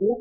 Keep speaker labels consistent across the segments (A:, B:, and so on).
A: Yeah.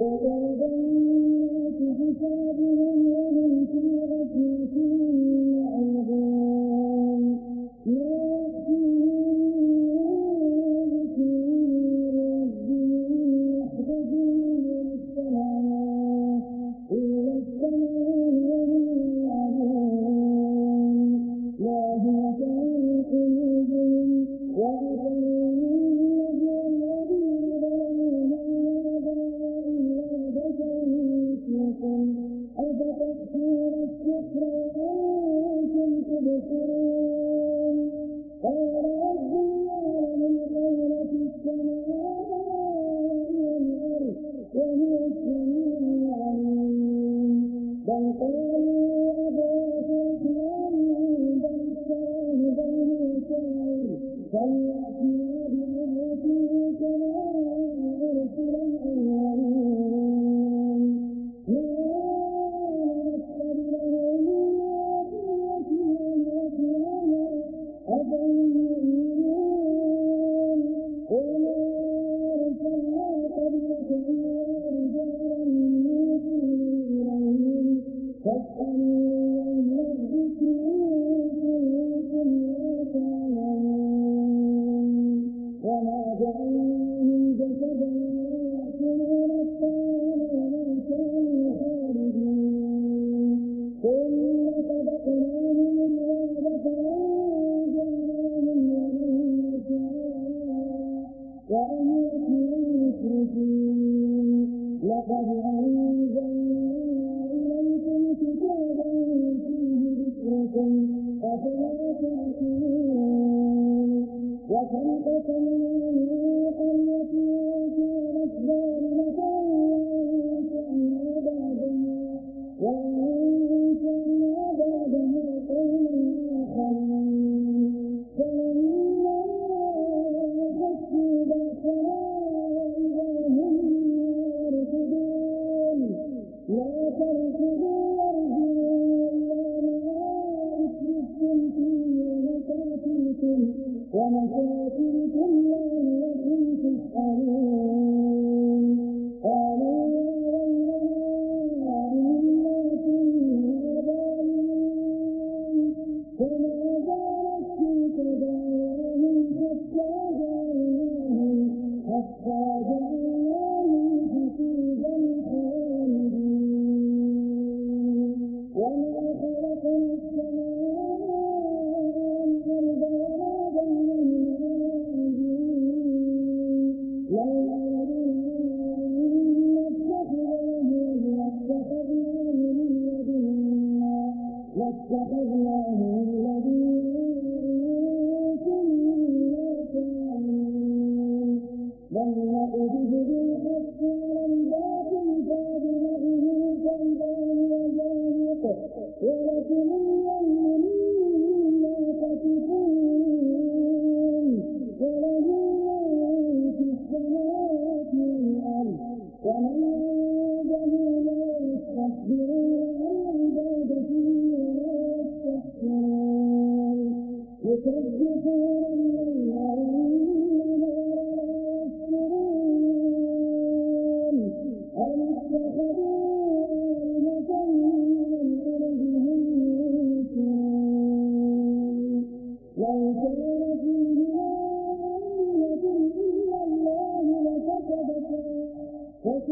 A: ومن خاتمكم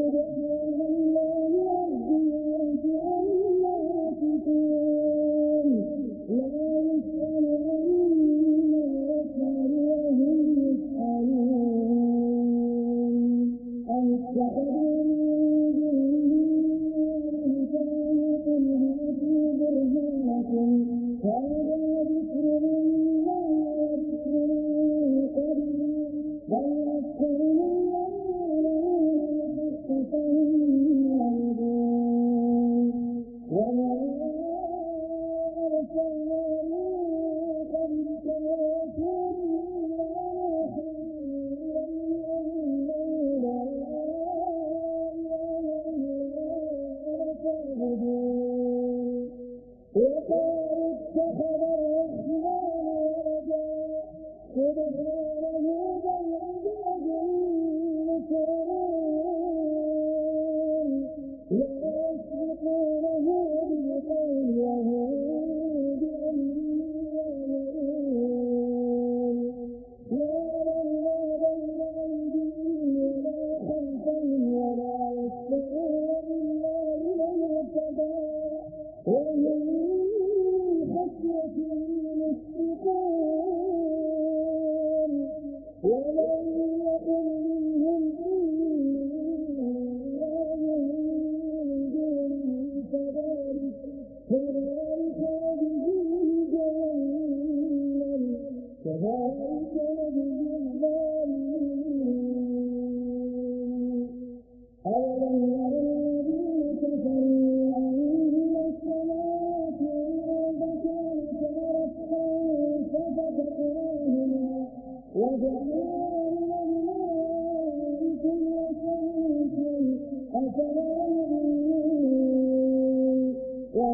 A: ಹೇಳಿದೆ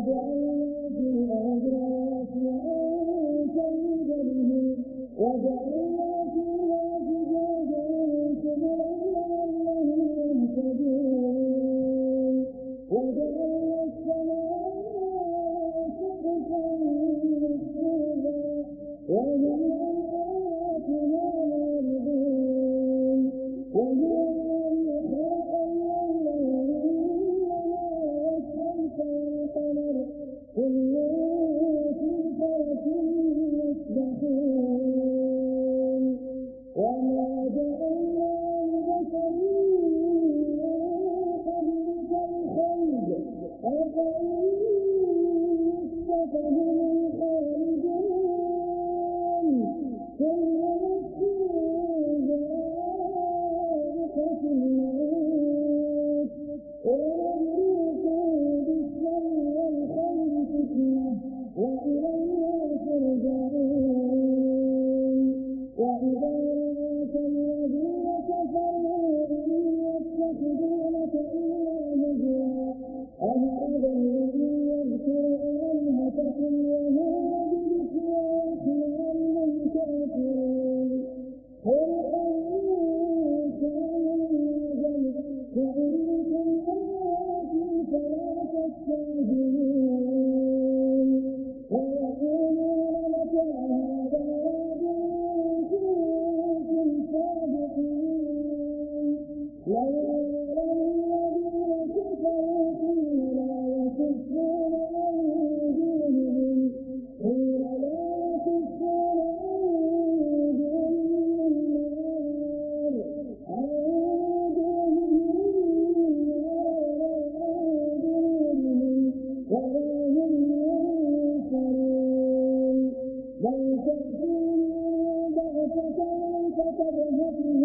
A: ಸಾಧ್ಯ ಇಲ್ಲ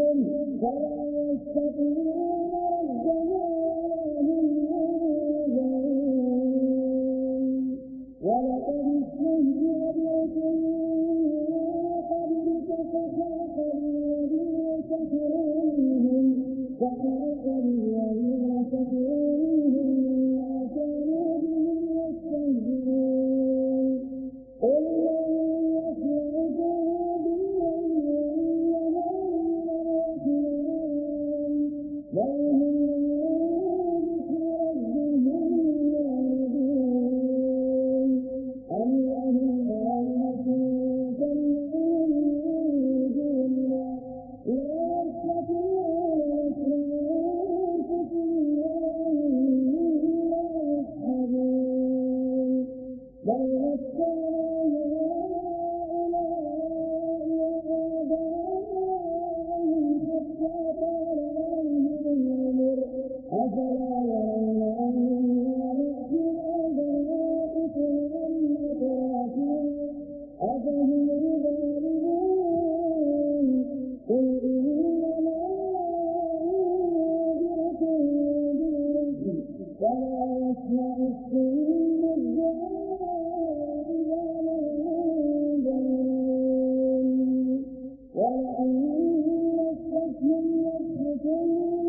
A: فتبهتهم فلا يستطيعون ردها ولئن مستهم نفحة من عذاب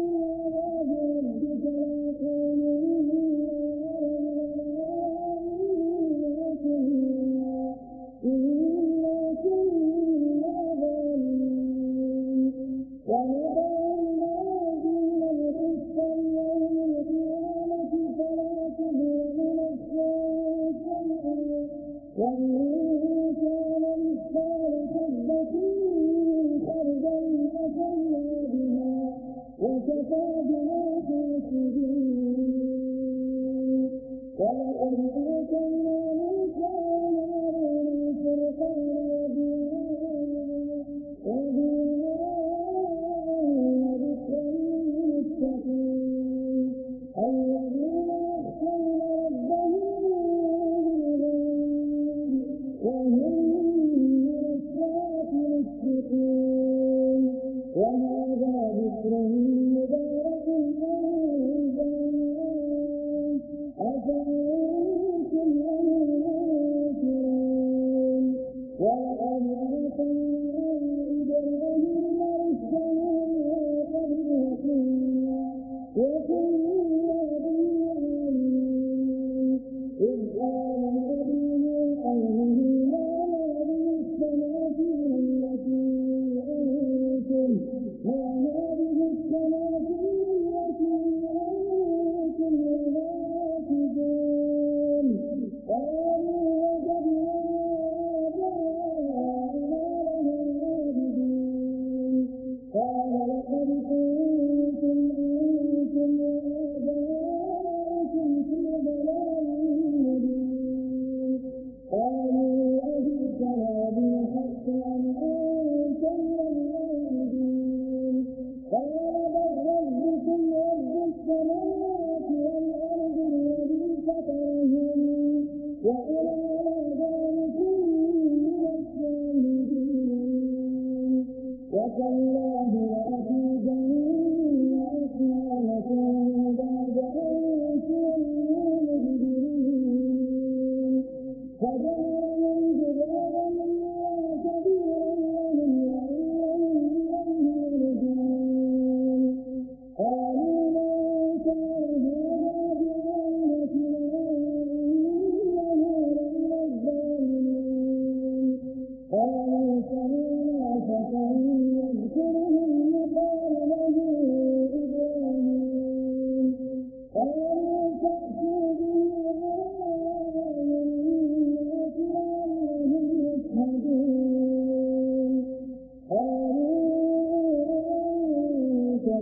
A: وهذه السماء وتالله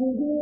A: به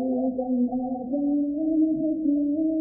A: ذلك آتيناه حكما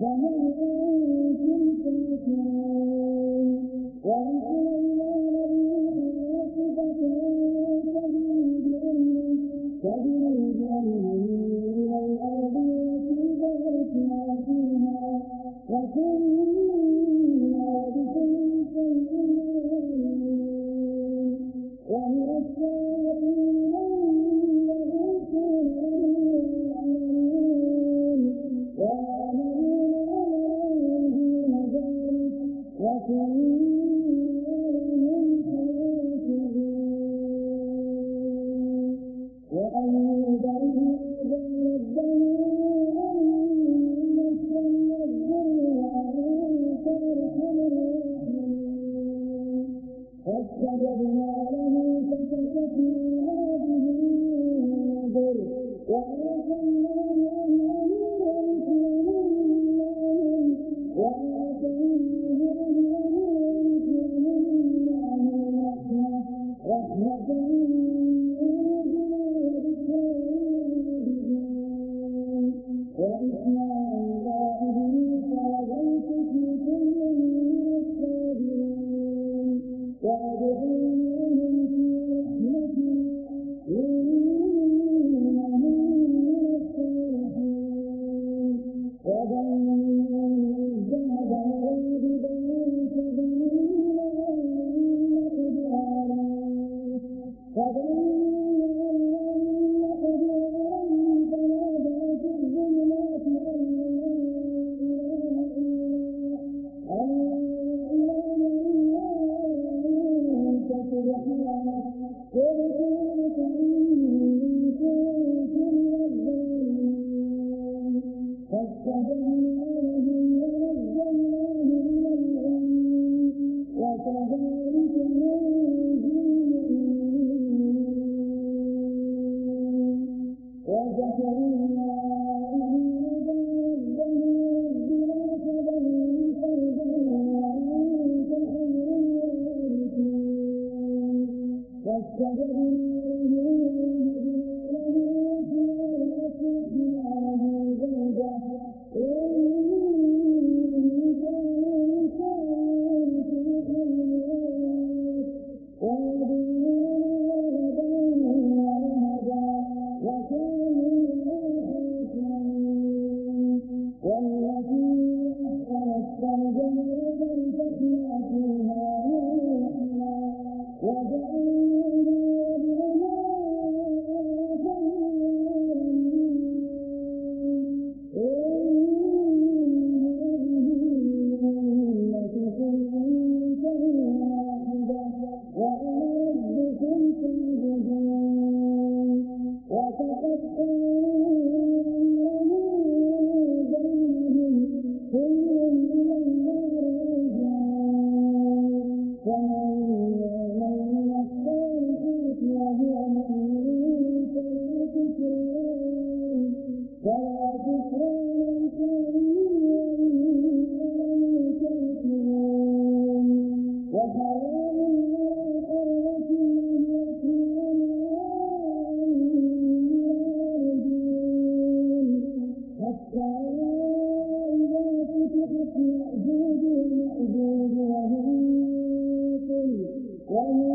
A: وَمَنْ يُطِعِ اللَّهَ وَرَسُولَهُ Jagadish ومأجوج وهم